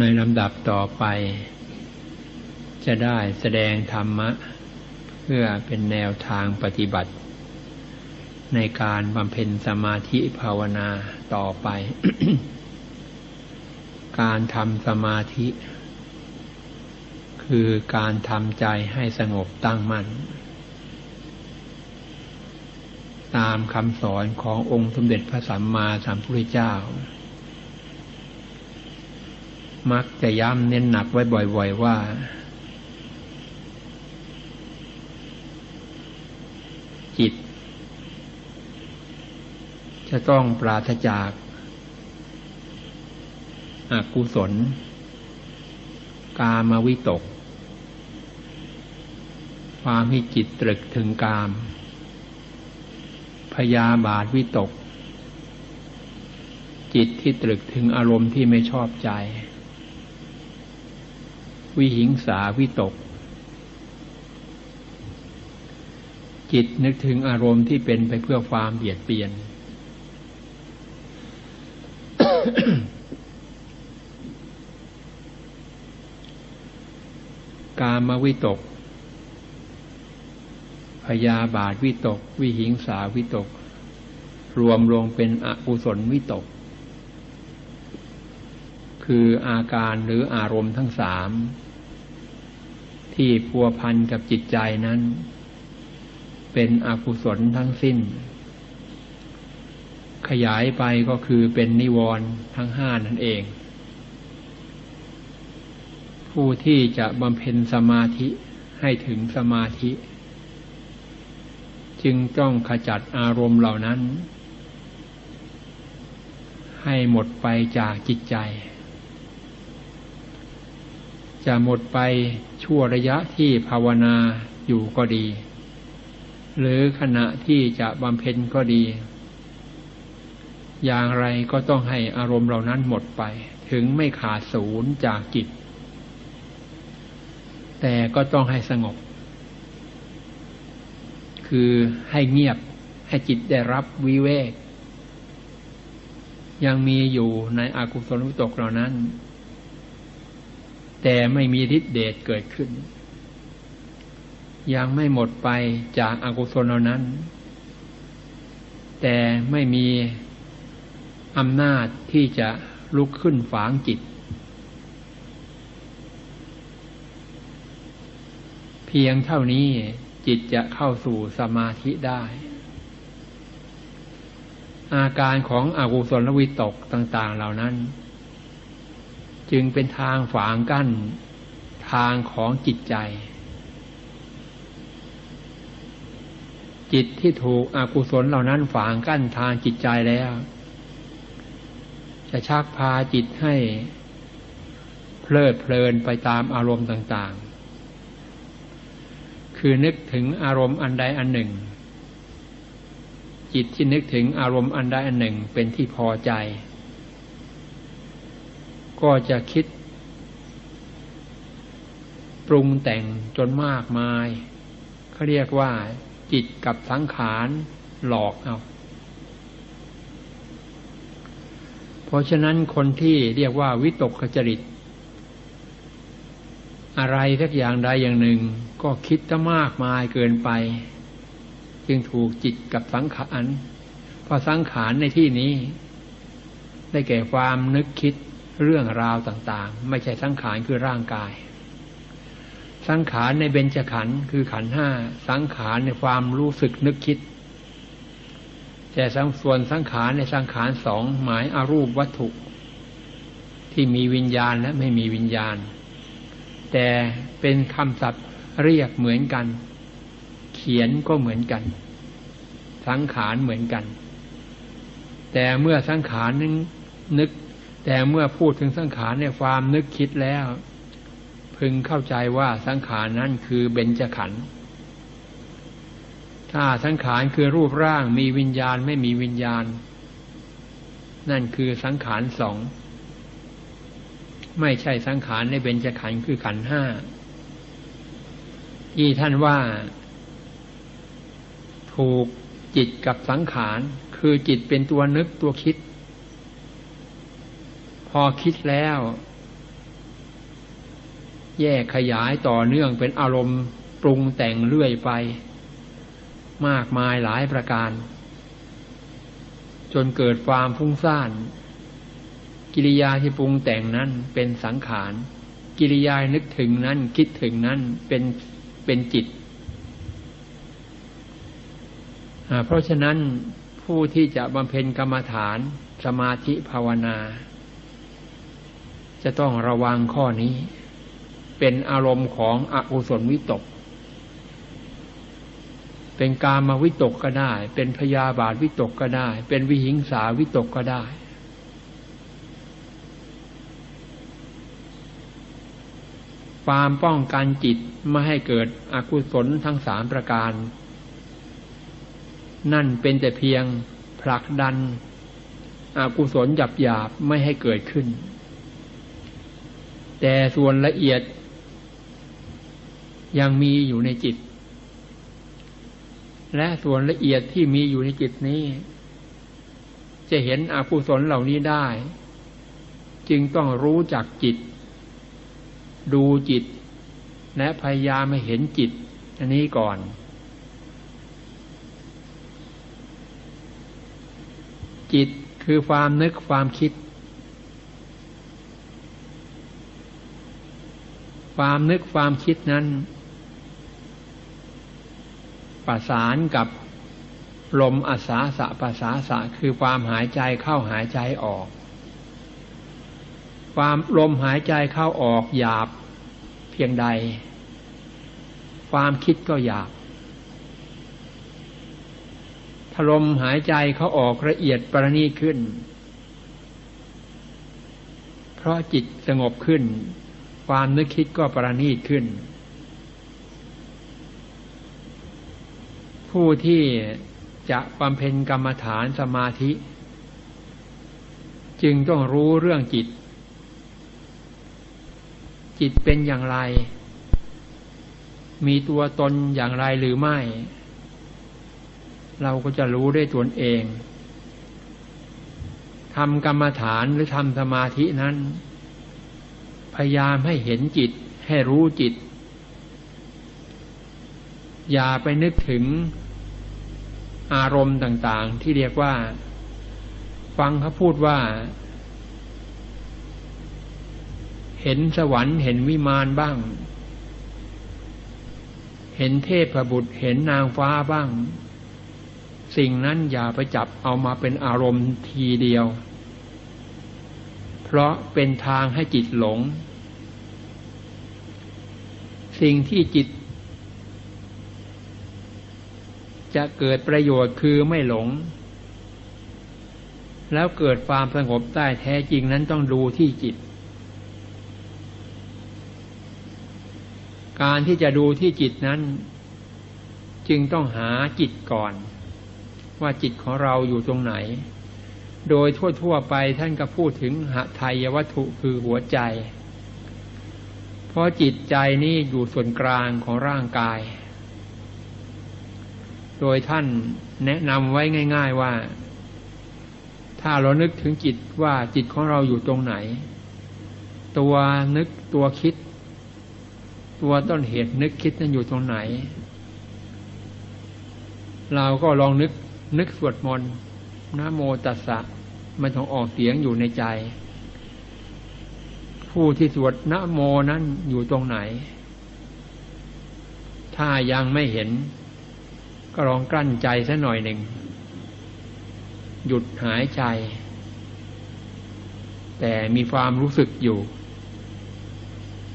ในลำดับต่อไป จะได้แสดงธรรมะ เพื่อเป็นแนวทางปฏิบัติ ในการบำเพ็ญสมาธิภาวนาต่อไป การทำสมาธิ คือการทำใจให้สงบตั้งมั่น ตามคำสอนขององค์สมเด็จพระสัมมาสัมพุทธเจ้า มักจะย้ำเน้นหนักไว้บ่อย ๆ ว่า จิต จะต้องปราศจากอากุศล กามวิตก ความที่จิตตรึกถึงกาม พยาบาทวิตกจิตที่ตรึกถึงอารมณ์ที่ไม่ชอบใจ วิหิงสาวิตก จิตนึกถึงอารมณ์ที่เป็นไปเพื่อความเบียดเบียน กามวิตก พยาบาทวิตก วิหิงสาวิตก รวมลงเป็นอกุศลวิตกคืออาการหรืออารมณ์ทั้งสาม ที่พัวพันกับจิตใจนั้น เป็นอกุศลทั้งสิ้น ขยายไปก็คือเป็นนิวรณ์ทั้งห้านั่นเอง ผู้ที่จะบำเพ็ญสมาธิให้ถึงสมาธิ จึงต้องขจัดอารมณ์เหล่านั้น ให้หมดไปจากจิตใจ จะหมดไปชั่วระยะที่ภาวนาอยู่ก็ดี หรือขณะที่จะบำเพ็ญก็ดี อย่างไรก็ต้องให้อารมณ์เหล่านั้นหมดไป ถึงไม่ขาดศูนย์จากจิต แต่ก็ต้องให้สงบ คือให้เงียบให้จิตได้รับวิเวก ยังมีอยู่ในอากุศลวิตกเหล่านั้น แต่ไม่มีฤทธิเดชเกิดขึ้น ยังไม่หมดไปจากอากุศลเหล่านั้น แต่ไม่มีอำนาจที่จะลุกขึ้นฝางจิต เพียงเท่านี้จิตจะเข้าสู่สมาธิได้ อาการของอกุศลวิตกต่าง ๆ เหล่านั้น จึงเป็นทางฝางกั้น ทางของจิตใจ จิตที่ถูกอกุศลเหล่านั้นฝางกั้นทางจิตใจแล้ว จะชักพาจิตให้ เพลิดเพลินไปตามอารมณ์ต่าง ๆ คือนึกถึงอารมณ์อันใดอันหนึ่ง จิตที่นึกถึงอารมณ์อันใดอันหนึ่งเป็นที่พอใจ ก็จะคิด ปรุงแต่งจนมากมายเขาเรียกว่า จิตกับสังขารหลอกเอาเพราะฉะนั้นคนที่เรียกว่าวิตกขจริต อะไรสักอย่างใดอย่างหนึ่ง ก็คิดจะมากมายเกินไป จึงถูกจิตกับสังขารเพราะสังขารในที่นี้ ได้แก่ความนึกคิด เรื่องราวต่างๆ ไม่ใช่สังขารคือร่างกาย สังขารในเบญจขันธ์คือขันห้าสังขารในความรู้สึกนึกคิด แต่สังส่วนสังขารในสังขารสองหมายอารูปวัตถุ ที่มีวิญญาณและไม่มีวิญญาณ แต่เป็นคำศัพท์เรียกเหมือนกัน เขียนก็เหมือนกัน สังขารเหมือนกัน แต่เมื่อสังขารนึงนึก แต่เมื่อพูดถึงสังขารในความนึกคิดแล้ว พึงเข้าใจว่าสังขารนั้นคือเบญจขันธ์ถ้าสังขารคือรูปร่างมีวิญญาณไม่มีวิญญาณ นั่นคือสังขารสองไม่ใช่สังขารในเบญจขันธ์คือขันธ์ห้าที่ท่านว่า ถูกจิตกับสังขาร คือจิตเป็นตัวนึกตัวคิด อคิดแล้ว แยกขยายต่อเนื่องเป็นอารมณ์ปรุงแต่งเรื่อยไป มากมายหลายประการ จนเกิดความฟุ้งซ่าน กิริยาที่ปรุงแต่งนั้นเป็นสังขาร กิริยานึกถึงนั้นคิดถึงนั้นเป็นเป็นจิต เพราะฉะนั้นผู้ที่จะบำเพ็ญกรรมฐานสมาธิภาวนา จะต้องระวังข้อนี้ เป็นอารมณ์ของอกุศลวิตก เป็นกามาวิตกก็ได้ เป็นพยาบาทวิตกก็ได้ เป็นวิหิงสาวิตกก็ได้ ความป้องกันจิตไม่ให้เกิดอกุศลทั้งสามประการ นั่นเป็นแต่เพียงผลักดันอกุศลหยาบหยาบไม่ให้เกิดขึ้น แต่ส่วนละเอียด ยังมีอยู่ในจิต และส่วนละเอียดที่มีอยู่ในจิตนี้ จะเห็นอกุศลเหล่านี้ได้ จึงต้องรู้จักจิต ดูจิต และพยายามให้เห็นจิต อันนี้ก่อนจิตคือความนึกความคิด ความนึกความคิดนั้น ประสานกับลมอาสาสะประสาสะคือความหายใจเข้าหายใจออก ความลมหายใจเข้าออกหยาบเพียงใด ความคิดก็หยาบถ้าลมหายใจเขาออกละเอียดประณีตขึ้น เพราะจิตสงบขึ้น ความนึกคิดก็ประณีตขึ้น ผู้ที่จะบำเพ็ญกรรมฐานสมาธิ จึงต้องรู้เรื่องจิต จิตเป็นอย่างไร มีตัวตนอย่างไรหรือไม่ เราก็จะรู้ได้ตนเองทำกรรมฐานหรือทำสมาธินั้น พยายามให้เห็นจิต ให้รู้จิต อย่าไปนึกถึงอารมณ์ต่างๆ ที่เรียกว่า ฟังเขาพูดว่า เห็นสวรรค์เห็นวิมานบ้าง เห็นเทพบุตรเห็นนางฟ้าบ้าง สิ่งนั้นอย่าไปจับเอามาเป็นอารมณ์ทีเดียว ราะเป็นทางให้จิตหลง สิ่งที่จิต จะเกิดประโยชน์คือไม่หลง แล้วเกิดความสงบได้แท้จริงนั้นต้องดูที่จิต การที่จะดูที่จิตนั้น จึงต้องหาจิตก่อน ว่าจิตของเราอยู่ตรงไหน โดยทั่วๆไปท่านก็พูดถึงหไทยวัตถุคือหัวใจ เพราะจิตใจนี่อยู่ส่วนกลางของร่างกาย โดยท่านแนะนำไว้ง่าย ๆว่า ถ้าเรานึกถึงจิตว่าจิตของเราอยู่ตรงไหน ตัวนึกตัวคิด ตัวต้นเหตุนึกคิดนั้นอยู่ตรงไหน เราก็ลองนึกนึกสวดมนต์นะโมตัสสะ มันต้องออกเสียงอยู่ในใจ ผู้ที่สวดนะโมนั้นอยู่ตรงไหน ถ้ายังไม่เห็น ก็ลองกลั้นใจสัหน่อยหนึ่ง หยุดหายใจ แต่มีความรู้สึกอยู่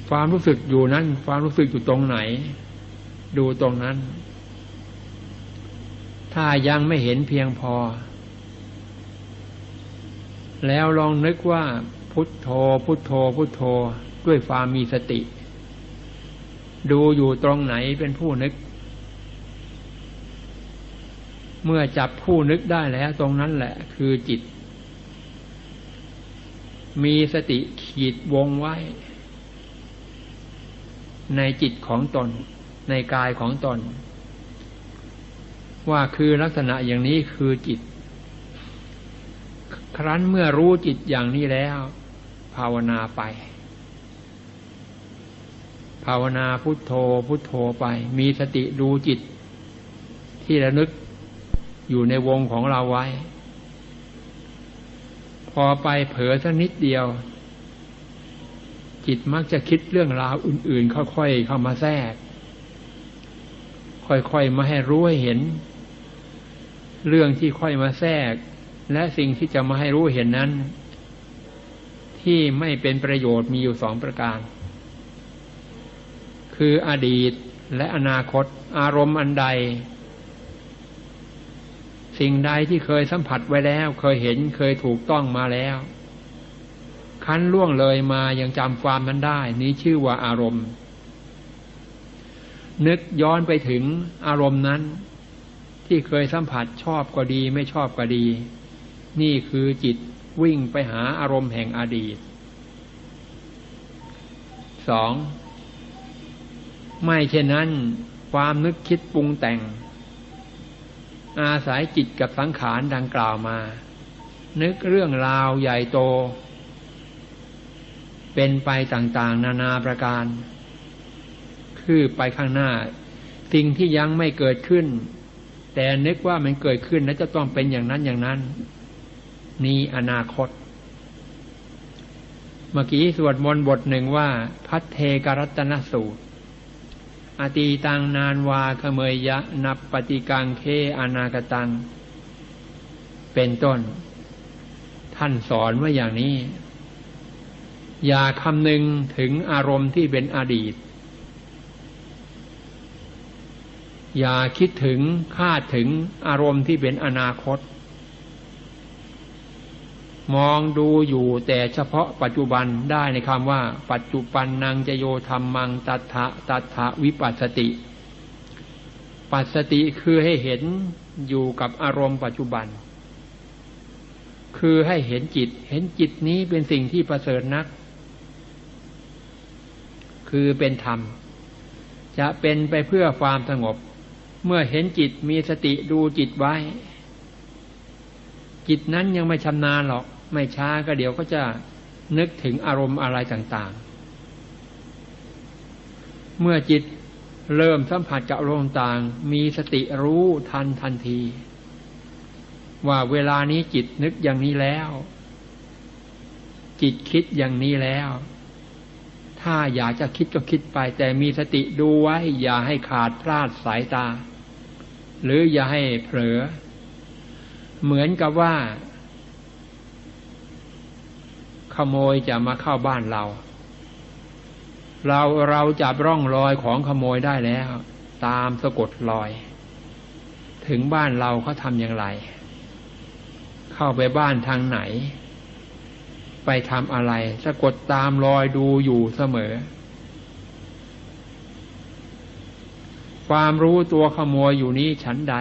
ความรู้สึกอยู่นั้น ความรู้สึกอยู่ตรงไหน ดูตรงนั้น ถ้ายังไม่เห็นเพียงพอ แล้วลองนึกว่าพุทโธ พุทโธ พุทโธด้วยความมีสติ ดูอยู่ตรงไหนเป็นผู้นึก เมื่อจับผู้นึกได้แล้วตรงนั้นแหละคือจิต มีสติขีดวงไว้ ในจิตของตน ในกายของตน ว่าคือลักษณะอย่างนี้คือจิต ครั้นเมื่อรู้จิตอย่างนี้แล้ว ภาวนาไป ภาวนาพุทโธพุทโธไป มีสติดูจิต ที่ระลึกอยู่ในวงของเราไว้ พอไปเผลอสักนิดเดียว จิตมักจะคิดเรื่องราวอื่น ๆ ค่อยๆเข้ามาแทรก ค่อยๆมาให้รู้ให้เห็น เรื่องที่ค่อยมาแทรก และสิ่งที่จะมาให้รู้เห็นนั้น ที่ไม่เป็นประโยชน์มีอยู่สองประการ คืออดีตและอนาคต อารมณ์อันใด สิ่งใดที่เคยสัมผัสไว้แล้ว เคยเห็นเคยถูกต้องมาแล้วคันล่วงเลยมายังจำความนั้นได้ นี้ชื่อว่าอารมณ์ นึกย้อนไปถึงอารมณ์นั้น ที่เคยสัมผัสชอบก็ดี ไม่ชอบก็ดี นี่คือจิตวิ่งไปหาอารมณ์แห่งอดีตสองไม่เช่นนั้น ความนึกคิดปรุงแต่ง อาศัยจิตกับสังขารดังกล่าวมา นึกเรื่องราวใหญ่โต เป็นไปต่างๆ นานาประการ คือไปข้างหน้า สิ่งที่ยังไม่เกิดขึ้น แต่นึกว่ามันเกิดขึ้นแล้วจะต้องเป็นอย่างนั้นอย่างนั้น นี่อนาคต เมื่อกี้สวดมนต์บทหนึ่งว่า พัทเทกรัตนสูตร อตีตังนานวาขเมยยะนับปฏิกังเคอนาคตัง เป็นต้น ท่านสอนว่าอย่างนี้ อย่าคำนึงถึงอารมณ์ที่เป็นอดีต อย่าคิดถึงคาดถึงอารมณ์ที่เป็นอนาคต มองดูอยู่แต่เฉพาะปัจจุบันได้ในคำว่า ปัจจุบันนางจโยธรรมมังตัทะตัทะวิปัสสติ ปัสสติคือให้เห็นอยู่กับอารมณ์ปัจจุบัน คือให้เห็นจิต เห็นจิตนี้เป็นสิ่งที่ประเสริฐนัก คือเป็นธรรม จะเป็นไปเพื่อความสงบ เมื่อเห็นจิตมีสติดูจิตไว้ จิตนั้นยังไม่ชำนาญหรอก ไม่ช้าก็เดี๋ยวก็จะนึกถึงอารมณ์อะไรต่างๆ เมื่อจิตเริ่มสัมผัสกับอารมณ์ต่าง มีสติรู้ทันทันที ว่าเวลานี้จิตนึกอย่างนี้แล้ว จิตคิดอย่างนี้แล้ว ถ้าอยากจะคิดก็คิดไป แต่มีสติดูไว้ อย่าให้ขาดพลาดสายตา หรืออย่าให้เผลอ เหมือนกับว่า โมยจะมาเข้าบ้านเรา เราเราจับร่องรอยของขโมยได้แล้ว ตามสะกดรอย ถึงบ้านเราเขาทำอย่างไร เข้าไปบ้านทางไหน ไปทำอะไร สะกดตามรอยดูอยู่เสมอ ความรู้ตัวขโมยอยู่นี้ฉันใด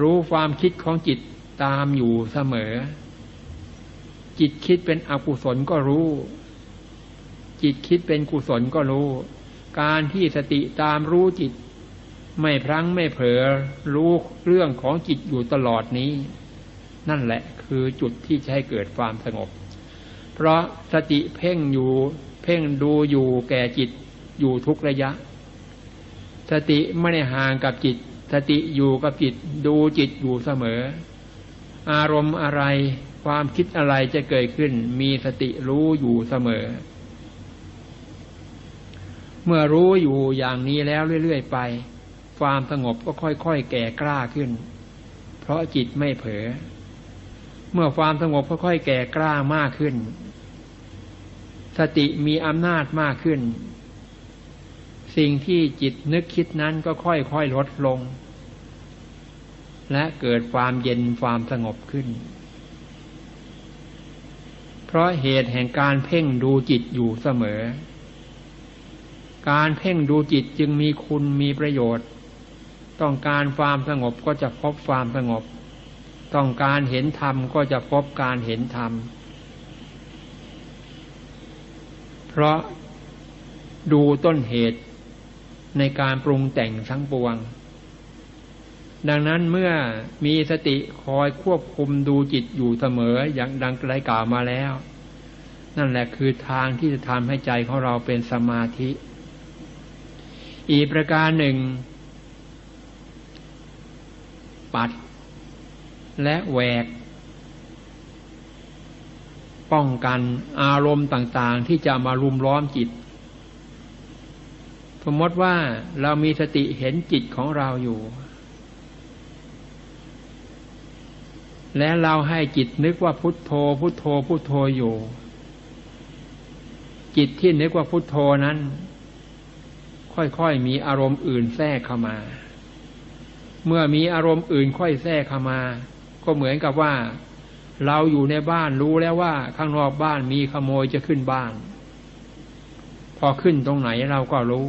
รู้ความคิดของจิตตามอยู่เสมอ จิตคิดเป็นอกุศลก็รู้ จิตคิดเป็นกุศลก็รู้ การที่สติตามรู้จิต ไม่พลั้งไม่เผลอรู้เรื่องของจิตอยู่ตลอดนี้ นั่นแหละคือจุดที่จะให้เกิดความสงบ เพราะสติเพ่งอยู่เพ่งดูอยู่แก่จิตอยู่ทุกระยะ สติไม่ได้ห่างกับจิต สติอยู่กับจิตดูจิตอยู่เสมอ อารมณ์อะไร ความคิดอะไรจะเกิดขึ้น มีสติรู้อยู่เสมอ เมื่อรู้อยู่อย่างนี้แล้วเรื่อยๆไป ความสงบก็ค่อยๆแก่กล้าขึ้น เพราะจิตไม่เผลอเมื่อความสงบค่อยๆแก่กล้ามากขึ้น สติมีอำนาจมากขึ้น สิ่งที่จิตนึกคิดนั้นก็ค่อยๆลดลง และเกิดความเย็นความสงบขึ้น เพราะเหตุแห่งการเพ่งดูจิตอยู่เสมอ การเพ่งดูจิตจึงมีคุณมีประโยชน์ ต้องการความสงบก็จะพบความสงบ ต้องการเห็นธรรมก็จะพบการเห็นธรรม เพราะดูต้นเหตุในการปรุงแต่งทั้งปวง ดังนั้นเมื่อมีสติคอยควบคุมดูจิตอยู่เสมออย่างดังไกลกล่าวมาแล้ว นั่นแหละคือทางที่จะทำให้ใจของเราเป็นสมาธิ อีกประการหนึ่ง ปัด และแหวก ป้องกันอารมณ์ต่างๆ ที่จะมารุมล้อมจิต สมมติว่าเรามีสติเห็นจิตของเราอยู่ และเราให้จิตนึกว่าพุทโธ พุทโธ พุทโธอยู่ จิตที่นึกว่าพุทโธนั้น ค่อยๆมีอารมณ์อื่นแทรกเข้ามา เมื่อมีอารมณ์อื่นค่อยแทรกเข้ามา ก็เหมือนกับว่า เราอยู่ในบ้านรู้แล้วว่า ข้างนอกบ้านมีขโมยจะขึ้นบ้าน พอขึ้นตรงไหนเราก็รู้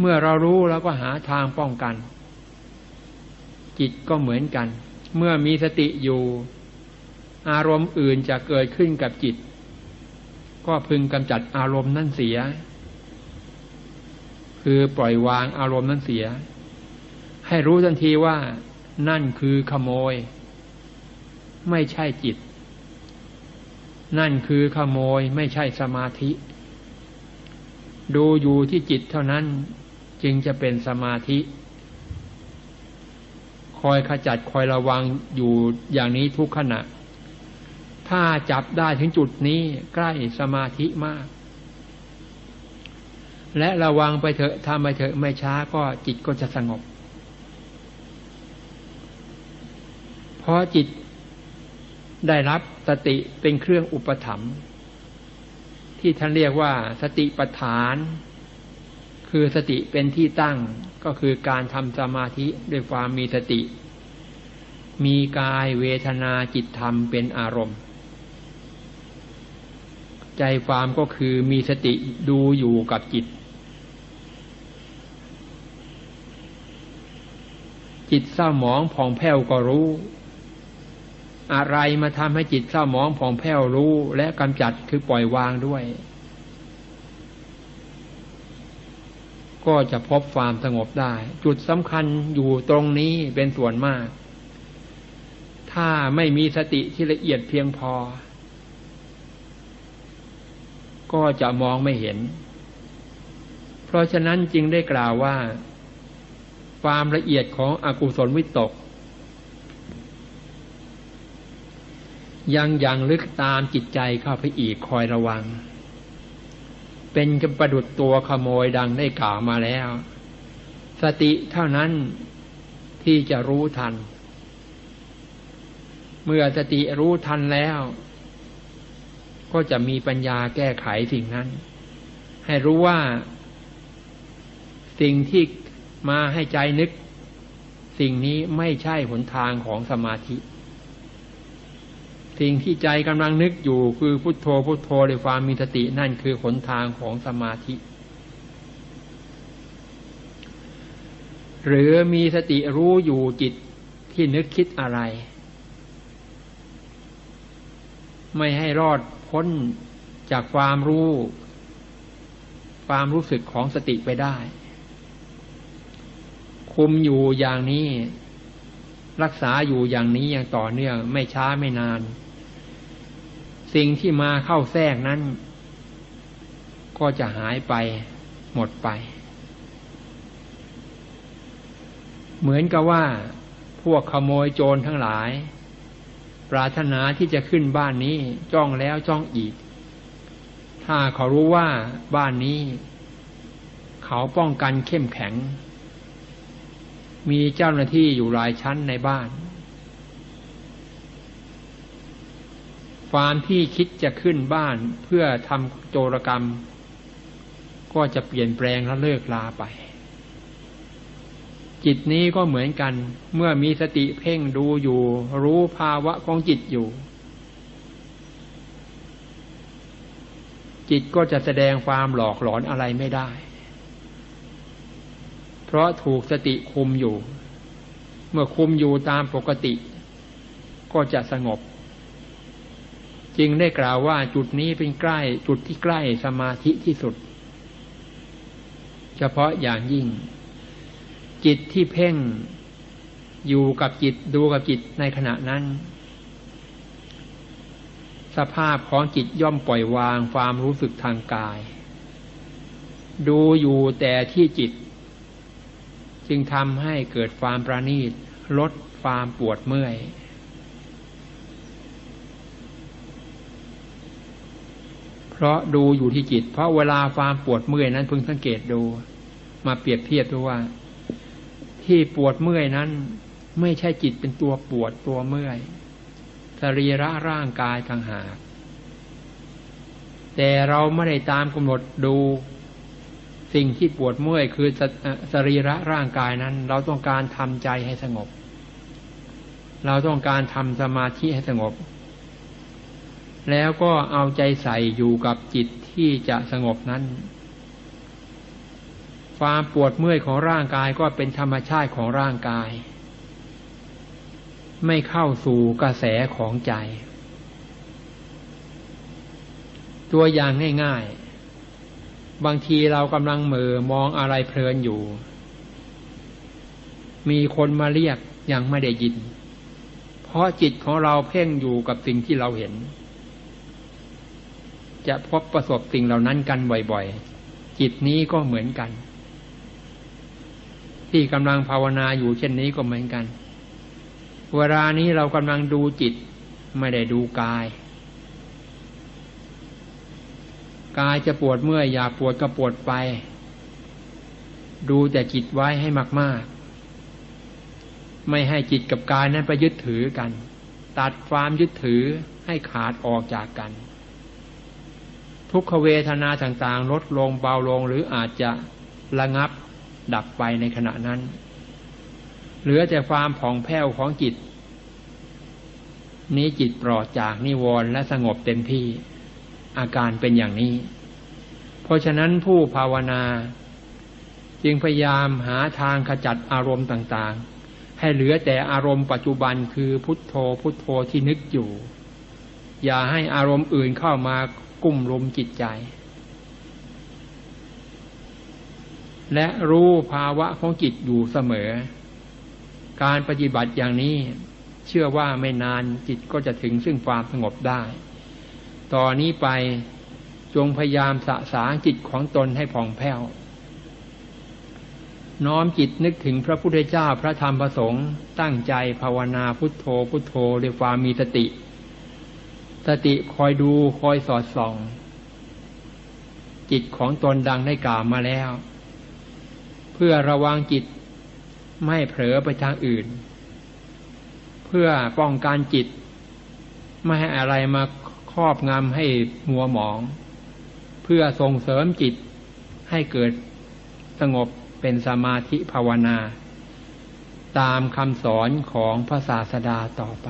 เมื่อเรารู้เราก็หาทางป้องกัน จิตก็เหมือนกัน เมื่อมีสติอยู่ อารมณ์อื่นจะเกิดขึ้นกับจิต ก็พึงกำจัดอารมณ์นั่นเสีย คือปล่อยวางอารมณ์นั้นเสีย ให้รู้ทันทีว่า นั่นคือขโมย ไม่ใช่จิต นั่นคือขโมยไม่ใช่สมาธิ ดูอยู่ที่จิตเท่านั้นจึงจะเป็นสมาธิ อยขจัดคอยระวังอยู่อย่างนี้ทุกขณะ ถ้าจับได้ถึงจุดนี้ใกล้สมาธิมาก และระวังไปเถอะทำไปเถอะไม่ช้าก็จิตก็จะสงบเพราะจิตได้รับสติเป็นเครื่องอุปถัมภ์ที่ท่านเรียกว่าสติปัฏฐาน คือสติเป็นที่ตั้งก็คือการทำสมาธิด้วยความมีสติ มีกายเวทนาจิตธรรมเป็นอารมณ์ ใจความก็คือมีสติดูอยู่กับจิต จิตเศร้าหมองผ่องแผ้วก็รู้ อะไรมาทำให้จิตเศร้าหมองผ่องแผ้วรู้และกำจัดคือปล่อยวางด้วย ก็จะพบความสงบได้ จุดสำคัญอยู่ตรงนี้เป็นส่วนมาก ถ้าไม่มีสติที่ละเอียดเพียงพอ ก็จะมองไม่เห็น เพราะฉะนั้นจึงได้กล่าวว่า ความละเอียดของอกุศลวิตก ยังยังลึกตามจิตใจเข้าไปอีกคอยระวัง เป็นกประดุดตัวขโมยดังได้กล่าวมาแล้ว สติเท่านั้นที่จะรู้ทัน เมื่อสติรู้ทันแล้ว ก็จะมีปัญญาแก้ไขสิ่งนั้น ให้รู้ว่า สิ่งที่มาให้ใจนึก สิ่งนี้ไม่ใช่หนทางของสมาธิ สิ่งที่ใจกำลังนึกอยู่คือพุทโธพุทโธด้วยความมีสตินั่นคือหนทางของสมาธิ หรือมีสติรู้อยู่จิตที่นึกคิดอะไร ไม่ให้รอดพ้นจากความรู้ ความรู้สึกของสติไปได้ คุมอยู่อย่างนี้ รักษาอยู่อย่างนี้อย่างต่อเนื่อง ไม่ช้าไม่นาน สิ่งที่มาเข้าแทรกนั้น ก็จะหายไปหมดไป เหมือนกับว่าพวกขโมยโจรทั้งหลาย ปรารถนาที่จะขึ้นบ้านนี้จ้องแล้วจ้องอีก ถ้าเขารู้ว่าบ้านนี้ เขาป้องกันเข้มแข็ง มีเจ้าหน้าที่อยู่หลายชั้นในบ้าน ความที่คิดจะขึ้นบ้านเพื่อทำโจรกรรม ก็จะเปลี่ยนแปลงและเลิกลาไป จิตนี้ก็เหมือนกัน เมื่อมีสติเพ่งดูอยู่ รู้ภาวะของจิตอยู่ จิตก็จะแสดงความหลอกหลอนอะไรไม่ได้ เพราะถูกสติคุมอยู่ เมื่อคุมอยู่ตามปกติ ก็จะสงบ จึงได้กล่าวว่าจุดนี้เป็นใกล้จุดที่ใกล้สมาธิที่สุด เฉพาะอย่างยิ่ง จิตที่เพ่งอยู่กับจิตดูกับจิตในขณะนั้น สภาพของจิตย่อมปล่อยวางความรู้สึกทางกาย ดูอยู่แต่ที่จิต จึงทำให้เกิดความประณีตลดความปวดเมื่อย เพราะดูอยู่ที่จิต เพราะเวลาความปวดเมื่อยนั้นพึงสังเกตดู มาเปรียบเทียบดูว่า ที่ปวดเมื่อยนั้น ไม่ใช่จิตเป็นตัวปวดตัวเมื่อยสรีระร่างกายต่างหากแต่เราไม่ได้ตามกำหนดดูสิ่งที่ปวดเมื่อยคือสสรีระร่างกายนั้น เราต้องการทำใจให้สงบ เราต้องการทำสมาธิให้สงบ แล้วก็เอาใจใส่อยู่กับจิตที่จะสงบนั้น ความปวดเมื่อยของร่างกายก็เป็นธรรมชาติของร่างกาย ไม่เข้าสู่กระแสของใจ ตัวอย่างง่ายๆ บางทีเรากำลังเหม่อมองอะไรเพลินอยู่ มีคนมาเรียกยังไม่ได้ยิน เพราะจิตของเราเพ่งอยู่กับสิ่งที่เราเห็น จะพบประสบสิ่งเหล่านั้นกันบ่อยๆ จิตนี้ก็เหมือนกัน ที่กำลังภาวนาอยู่เช่นนี้ก็เหมือนกัน เวลานี้เรากำลังดูจิตไม่ได้ดูกาย กายจะปวดเมื่อยอยากปวดก็ปวดไป ดูแต่จิตไว้ให้มาก ๆ ไม่ให้จิตกับกายนั้นไปยึดถือกัน ตัดความยึดถือให้ขาดออกจากกัน ทุกขเวทนาต่างๆ ลดลงเบาลงหรืออาจจะระงับดับไปในขณะนั้น เหลือแต่ความผ่องแผ้วของจิต นี้จิตปลอดจากนิวรณ์และสงบเต็มที่ อาการเป็นอย่างนี้ เพราะฉะนั้นผู้ภาวนา จึงพยายามหาทางขจัดอารมณ์ต่างๆ ให้เหลือแต่อารมณ์ปัจจุบันคือพุทโธพุทโธที่นึกอยู่ อย่าให้อารมณ์อื่นเข้ามา กุ้มรุมจิตใจ และรู้ภาวะของจิตอยู่เสมอ การปฏิบัติอย่างนี้ เชื่อว่าไม่นานจิตก็จะถึงซึ่งความสงบได้ ต่อนนี้ไปจงพยายามสะสางจิตของตนให้ผ่องแผ้ว น้อมจิตนึกถึงพระพุทธเจ้าพระธรรมประสงค์ตั้งใจภาวนาพุทโธพุทโธด้วยความมีสติ สติคอยดูคอยสอดส่อง จิตของตนดังได้กล่าวมาแล้ว เพื่อระวังจิตไม่เผลอไปทางอื่น เพื่อป้องกันจิต ไม่ให้อะไรมาครอบงำให้มัวหมอง เพื่อส่งเสริมจิตให้เกิดสงบเป็นสมาธิภาวนา ตามคำสอนของพระศาสดาต่อไป